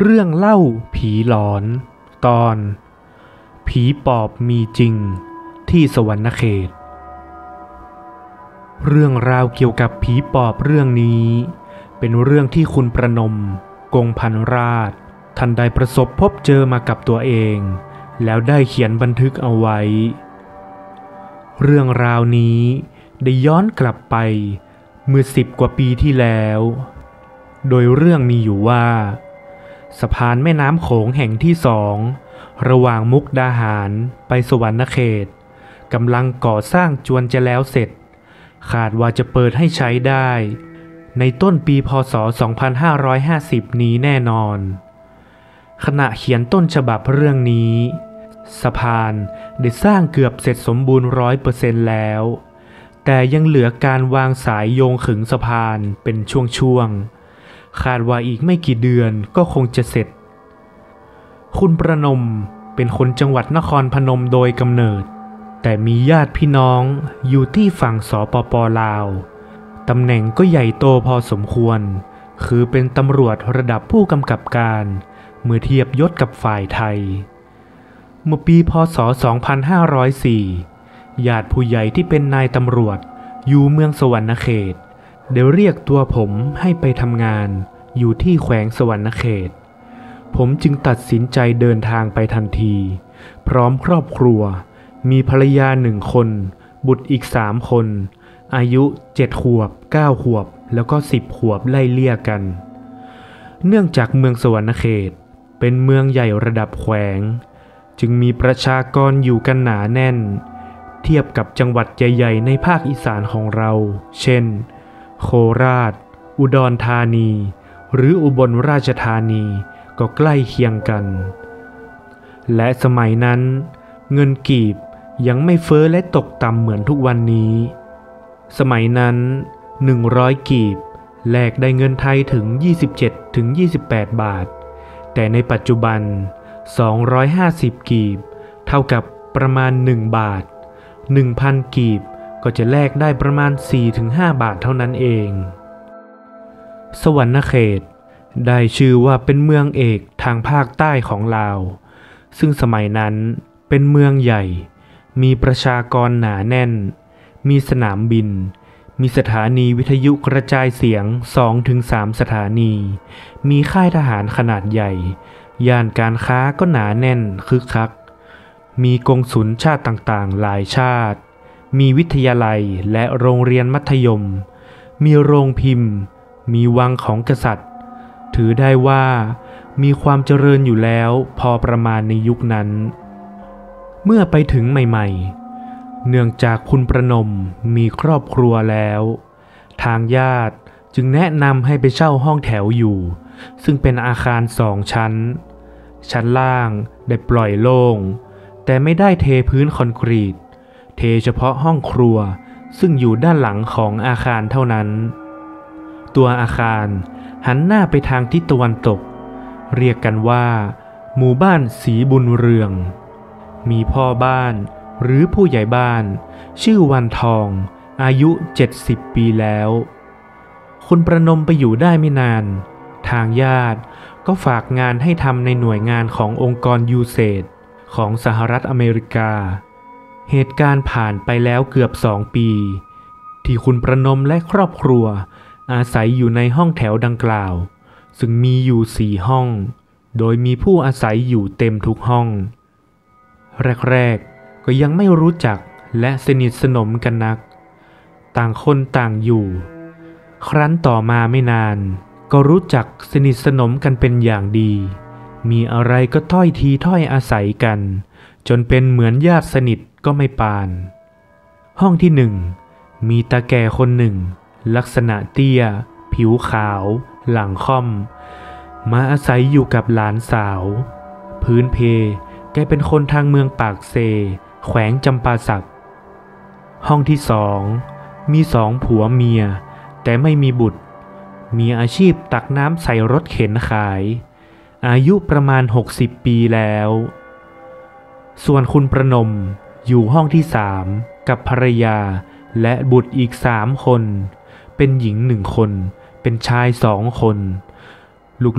เรื่องเล่าผีหลอน ตอน ผีปอบมีจริงที่สวรรณเขต เรื่องราวเกี่ยวกับผีปอบเรื่องนี้ เป็นเรื่องที่คุณประนม กงพันราช ท่านได้ประสบพบเจอมากับตัวเอง แล้วได้เขียนบันทึกเอาไว้ เรื่องราวนี้ได้ย้อนกลับไปเมื่อสิบกว่าปีที่แล้ว โดยเรื่องมีอยู่ว่า สะพานแม่น้ำโขงแห่งที่สองระหว่างมุกดาหารไปสวรรณเขตกำลังก่อสร้างจวนจะแล้วเสร็จ ขาดว่าจะเปิดให้ใช้ได้ ในต้นปีพศ 2550 นี้แน่นอน ขณะเขียนต้นฉบับเรื่องนี้ สะพานได้สร้างเกือบเสร็จสมบูรณ์ร้อยเปอร์เซ็นต์แล้ว แต่ยังเหลือการวางสายโยงขึงสะพานเป็นช่วงๆ คาดว่าอีกไม่กี่เดือนก็คงจะเสร็จ คุณประนมเป็นคนจังหวัดนครพนมโดยกำเนิด แต่มีญาติพี่น้องอยู่ที่ฝั่งสปปลาว ตำแหน่งก็ใหญ่โตพอสมควร คือเป็นตำรวจระดับผู้กำกับการ เมื่อเทียบยศกับฝ่ายไทย เมื่อปีพศ 2504 ญาติผู้ใหญ่ที่เป็นนายตำรวจอยู่เมืองสวรรณเขต เดี๋ยวเรียกตัวผมให้ไปทำงานอยู่ที่แขวงสวรรณเขต ผมจึงตัดสินใจเดินทางไปทันที พร้อมครอบครัว มีภรรยาหนึ่งคน บุตรอีกสามคน อายุเจ็ดขวบเก้าขวบ แล้วก็สิบขวบไล่เลี่ยกัน เนื่องจากเมืองสวรรณเขต เป็นเมืองใหญ่ระดับแขวง จึงมีประชากรอยู่กันหนาแน่น เทียบกับจังหวัดใหญ่ๆในภาคอีสานของเรา เช่น โคราช อุดรธานี หรืออุบลราชธานีก็ใกล้เคียงกัน และสมัยนั้น เงินกีบยังไม่เฟ้อและตกต่ำเหมือนทุกวันนี้ สมัยนั้น 100 กีบแลกได้เงินไทยถึง 27ถึง28 บาท แต่ในปัจจุบัน 250 กีบ เท่ากับประมาณ 1 บาท 1,000 กีบ ก็จะแลกได้ประมาณ 4-5 บาทเท่านั้นเอง สวรรณเขต ได้ชื่อว่าเป็นเมืองเอกทางภาคใต้ของลาว ซึ่งสมัยนั้นเป็นเมืองใหญ่ มีประชากรหนาแน่น มีสนามบิน มีสถานีวิทยุกระจายเสียง 2-3 สถานี มีค่ายทหารขนาดใหญ่ ย่านการค้าก็หนาแน่นคึกคัก มีกงสุลชาติต่างๆ หลายชาติ มีวิทยาลัยและโรงเรียนมัธยม มีโรงพิมพ์ มีวังของกษัตริย์ ถือได้ว่ามีความเจริญอยู่แล้วพอประมาณในยุคนั้น เมื่อไปถึงใหม่ๆ เนื่องจากคุณประนมมีครอบครัวแล้ว ทางญาติจึงแนะนำให้ไปเช่าห้องแถวอยู่ ซึ่งเป็นอาคารสองชั้น ชั้นล่างได้ปล่อยโล่ง แต่ไม่ได้เทพื้นคอนกรีต เทเฉพาะห้องครัวซึ่งอยู่ด้านหลังของอาคารเท่านั้น ตัวอาคารหันหน้าไปทางทิศตะวันตก เรียกกันว่า หมู่บ้านสีบุญเรือง มีพ่อบ้านหรือผู้ใหญ่บ้าน ชื่อวันทอง อายุ 70 ปีแล้วคุณประนมไปอยู่ได้ไม่นาน ทางญาติก็ฝากงานให้ทำในหน่วยงานขององค์กรยูเซดของสหรัฐอเมริกา เหตุการณ์ผ่านไปแล้วเกือบสองปี ที่คุณประนมและครอบครัว อาศัยอยู่ในห้องแถวดังกล่าว ซึ่งมีอยู่สี่ห้อง โดยมีผู้อาศัยอยู่เต็มทุกห้อง แรกๆก็ยังไม่รู้จักและสนิทสนมกันนัก ต่างคนต่างอยู่ ครั้นต่อมาไม่นาน ก็รู้จักสนิทสนมกันเป็นอย่างดี มีอะไรก็ถ้อยทีถ้อยอาศัยกัน จนเป็นเหมือนญาติสนิท ก็ไม่ปาน ห้องที่หนึ่งมีตาแก่คนหนึ่ง ลักษณะเตี้ย ผิวขาว หลังค่อม มาอาศัยอยู่กับหลานสาว พื้นเพ แกเป็นคนทางเมืองปากเซ แขวงจำปาสัก ห้องที่สองมีสองผัวเมีย แต่ไม่มีบุตร มีอาชีพตักน้ำใส่รถเข็นขาย อายุประมาณ 60 ปีแล้ว ส่วนคุณประนม อยู่ห้องที่สามกับภรรยาและบุตรอีกสามคน เป็นหญิงหนึ่งคน เป็นชายสองคน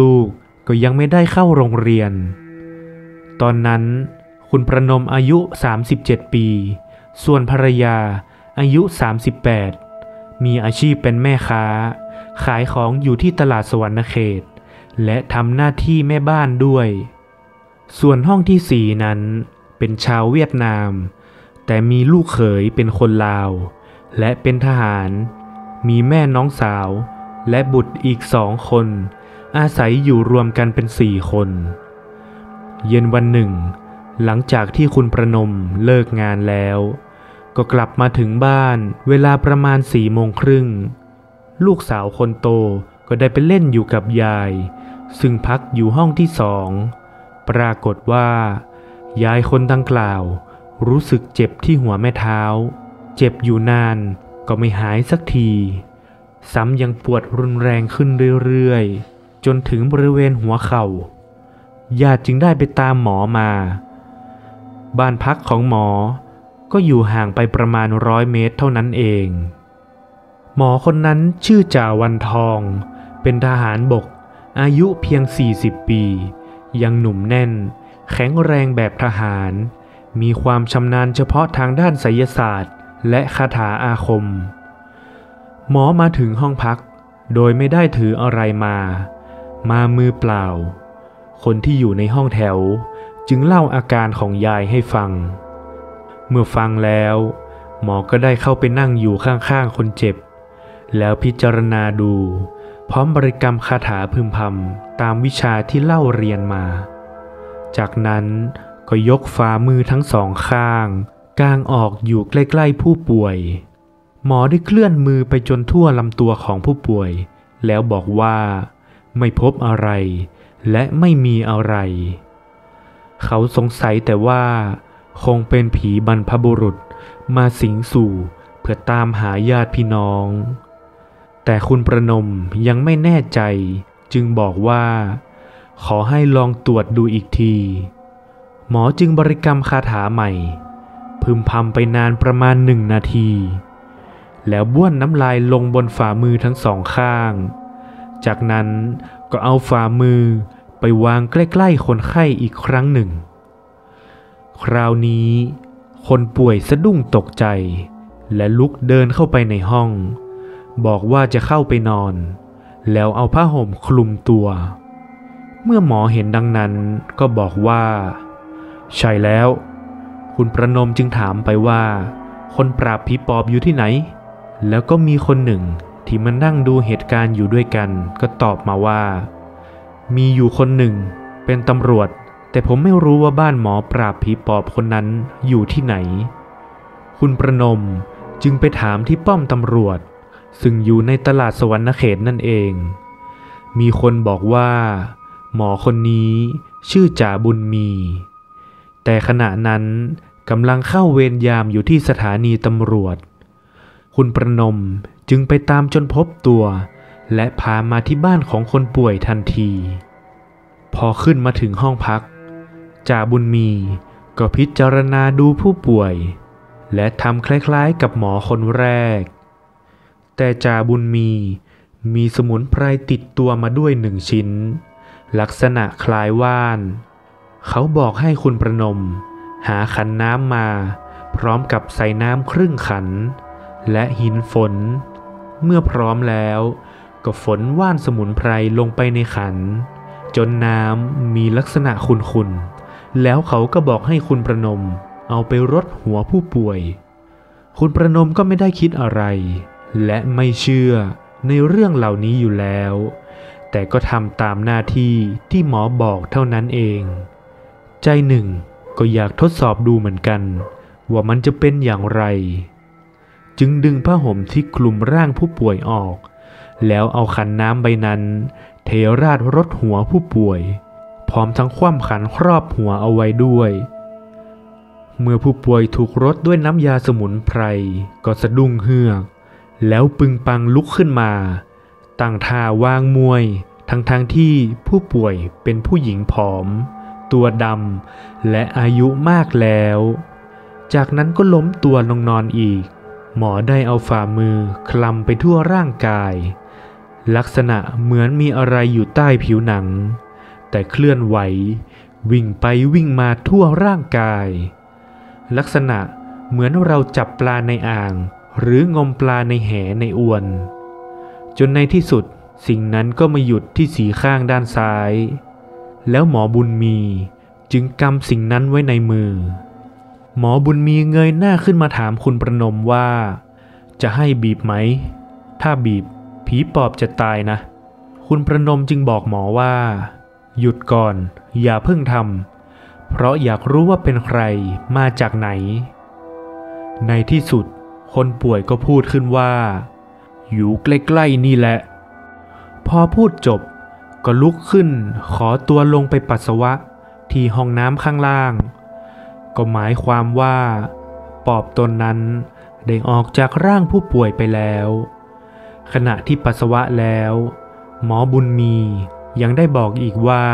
ลูกๆก็ยังไม่ได้เข้าโรงเรียน ตอนนั้นคุณประนมอายุ 37 ปี ส่วนภรรยาอายุ 38 มีอาชีพเป็นแม่ค้า ขายของอยู่ที่ตลาดสวรรณเขต และทำหน้าที่แม่บ้านด้วย ส่วนห้องที่สี่นั้น เป็นชาวเวียดนาม แต่มีลูกเขยเป็นคนลาว และเป็นทหาร มีแม่น้องสาว และบุตรอีกสองคน อาศัยอยู่รวมกันเป็นสี่คน เย็นวันหนึ่ง หลังจากที่คุณประนมเลิกงานแล้ว ก็กลับมาถึงบ้านเวลาประมาณสี่โมงครึ่ง ลูกสาวคนโตก็ได้ไปเล่นอยู่กับยาย ซึ่งพักอยู่ห้องที่สอง ปรากฏว่า ยายคนดังกล่าว รู้สึกเจ็บที่หัวแม่เท้า เจ็บอยู่นานก็ไม่หายสักที ซ้ำยังปวดรุนแรงขึ้นเรื่อยๆ จนถึงบริเวณหัวเขา่าญาติจึงได้ไปตามหมอมา บ้านพักของหมอก็อยู่ห่างไปประมาณร้อยเมตรเท่านั้นเอง หมอคนนั้นชื่อจ่าวันทอง เป็นทหารบก อายุเพียง 40 ปี ยังหนุ่มแน่น แข็งแรงแบบทหาร มีความชำนาญเฉพาะทางด้านไสยศาสตร์ และคาถาอาคม หมอมาถึงห้องพัก โดยไม่ได้ถืออะไรมา มามือเปล่า คนที่อยู่ในห้องแถวจึงเล่าอาการของยายให้ฟัง เมื่อฟังแล้ว หมอก็ได้เข้าไปนั่งอยู่ข้างๆคนเจ็บ แล้วพิจารณาดู พร้อมบริกรรมคาถาพึมพำตามวิชาที่เล่าเรียนมา จากนั้นก็ยกฝ่ามือทั้งสองข้างกางออกอยู่ใกล้ๆผู้ป่วย หมอได้เคลื่อนมือไปจนทั่วลำตัวของผู้ป่วย แล้วบอกว่า ไม่พบอะไร และไม่มีอะไร เขาสงสัยแต่ว่า คงเป็นผีบรรพบุรุษมาสิงสู่เพื่อตามหาญาติพี่น้อง แต่คุณประนมยังไม่แน่ใจ จึงบอกว่า ขอให้ลองตรวจดูอีกที หมอจึงบริกรรมคาถาใหม่ พึมพำไปนานประมาณหนึ่งนาที แล้วบ้วนน้ำลายลงบนฝ่ามือทั้งสองข้าง จากนั้นก็เอาฝ่ามือไปวางใกล้ๆคนไข้อีกครั้งหนึ่ง คราวนี้ คนป่วยสะดุ้งตกใจ และลุกเดินเข้าไปในห้อง บอกว่าจะเข้าไปนอน แล้วเอาผ้าห่มคลุมตัว เมื่อหมอเห็นดังนั้นก็บอกว่า ใช่แล้ว คุณประนมจึงถามไปว่า คนปราบผีปอบอยู่ที่ไหน แล้วก็มีคนหนึ่งที่มานั่งดูเหตุการณ์อยู่ด้วยกัน ก็ตอบมาว่า มีอยู่คนหนึ่ง เป็นตำรวจ แต่ผมไม่รู้ว่าบ้านหมอปราบผีปอบคนนั้นอยู่ที่ไหน คุณประนมจึงไปถามที่ป้อมตำรวจ ซึ่งอยู่ในตลาดสวรรณเขตนั่นเอง มีคนบอกว่า หมอคนนี้ชื่อจ่าบุญมี แต่ขณะนั้นกำลังเข้าเวรยามอยู่ที่สถานีตำรวจ คุณประนมจึงไปตามจนพบตัว และพามาที่บ้านของคนป่วยทันที พอขึ้นมาถึงห้องพักจ่าบุญมีก็พิจารณาดูผู้ป่วย และทำคล้ายๆกับหมอคนแรก แต่จ่าบุญมีมีสมุนไพรติดตัวมาด้วยหนึ่งชิ้น ลักษณะคล้ายว่าน เขาบอกให้คุณประนม หาขันน้ำมา พร้อมกับใส่น้ำครึ่งขัน และหินฝน เมื่อพร้อมแล้ว ก็ฝนว่านสมุนไพรลงไปในขัน จนน้ำมีลักษณะขุ่นๆแล้วเขาก็บอกให้คุณประนม เอาไปรดหัวผู้ป่วย คุณประนมก็ไม่ได้คิดอะไร และไม่เชื่อในเรื่องเหล่านี้อยู่แล้ว แต่ก็ทำตามหน้าที่ที่หมอบอกเท่านั้นเอง ใจหนึ่งก็อยากทดสอบดูเหมือนกัน ว่ามันจะเป็นอย่างไร จึงดึงผ้าห่มที่คลุมร่างผู้ป่วยออก แล้วเอาขันน้ำใบนั้น เทราดรถหัวผู้ป่วย พร้อมทั้งคว่ำขันครอบหัวเอาไว้ด้วย เมื่อผู้ป่วยถูกรดด้วยน้ำยาสมุนไพรก็สะดุ้งเฮือก แล้วปึงปังลุกขึ้นมา ตั้งท่าวางมวย ทั้งทางที่ผู้ป่วยเป็นผู้หญิงผอม ตัวดำและอายุมากแล้ว จากนั้นก็ล้มตัวลงนอนอีก หมอได้เอาฝ่ามือคลำไปทั่วร่างกาย ลักษณะเหมือนมีอะไรอยู่ใต้ผิวหนัง แต่เคลื่อนไหว วิ่งไปวิ่งมาทั่วร่างกาย ลักษณะเหมือนเราจับปลาในอ่าง หรืองมปลาในแหในอวน จนในที่สุดสิ่งนั้นก็มาหยุดที่สีข้างด้านซ้าย แล้วหมอบุญมีจึงกำสิ่งนั้นไว้ในมือ หมอบุญมีเงยหน้าขึ้นมาถามคุณประนมว่า จะให้บีบไหม ถ้าบีบ ผีปอบจะตายนะ คุณประนมจึงบอกหมอว่า หยุดก่อน อย่าเพิ่งทำเพราะอยากรู้ว่าเป็นใครมาจากไหน ในที่สุด คนป่วยก็พูดขึ้นว่า อยู่ใกล้ๆนี่แหละ พอพูดจบ ก็ลุกขึ้นขอตัวลงไปปัสสาวะที่ห้องน้ำข้างล่าง ก็หมายความว่า ปอบตนนั้นได้ออกจากร่างผู้ป่วยไปแล้ว ขณะที่ปัสสาวะแล้ว หมอบุญมียังได้บอกอีกว่า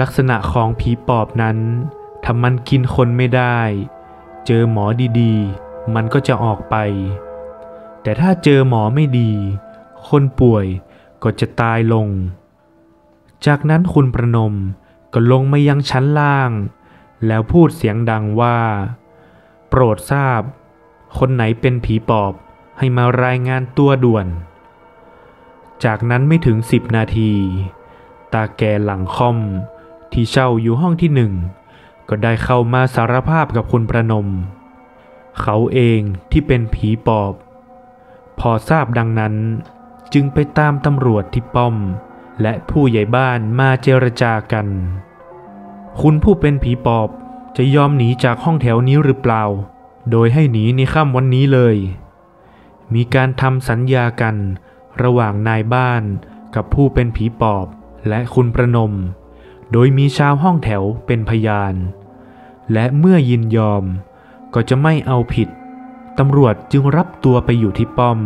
ลักษณะของผีปอบนั้นถ้ามันกินคนไม่ได้ เจอหมอดีๆ มันก็จะออกไป แต่ถ้าเจอหมอไม่ดี คนป่วยก็จะตายลง จากนั้นคุณประนมก็ลงมายังชั้นล่าง แล้วพูดเสียงดังว่า โปรดทราบ คนไหนเป็นผีปอบให้มารายงานตัวด่วน จากนั้นไม่ถึงสิบนาที ตาแกหลังค่อมที่เช่าอยู่ห้องที่หนึ่ง ก็ได้เข้ามาสารภาพกับคุณประนม เขาเองที่เป็นผีปอบ พอทราบดังนั้น จึงไปตามตำรวจที่ป้อม และผู้ใหญ่บ้านมาเจรจากัน คุณผู้เป็นผีปอบจะยอมหนีจากห้องแถวนี้หรือเปล่า โดยให้หนีในค่ำวันนี้เลย มีการทำสัญญากัน ระหว่างนายบ้านกับผู้เป็นผีปอบและคุณประนม โดยมีชาวห้องแถวเป็นพยาน และเมื่อยินยอมก็จะไม่เอาผิด ตำรวจจึงรับตัวไปอยู่ที่ป้อม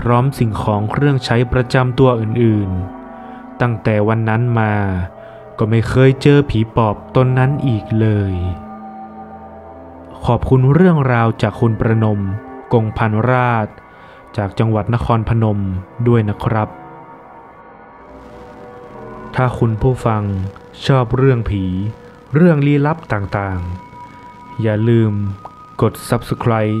พร้อมสิ่งของเครื่องใช้ประจำตัวอื่นๆ ตั้งแต่วันนั้นมา ก็ไม่เคยเจอผีปอบตนนั้นอีกเลย ขอบคุณเรื่องราวจากคุณประนม กงพันราช จากจังหวัดนครพนมด้วยนะครับ ถ้าคุณผู้ฟังชอบเรื่องผี เรื่องลี้ลับต่างๆ อย่าลืมกด subscribe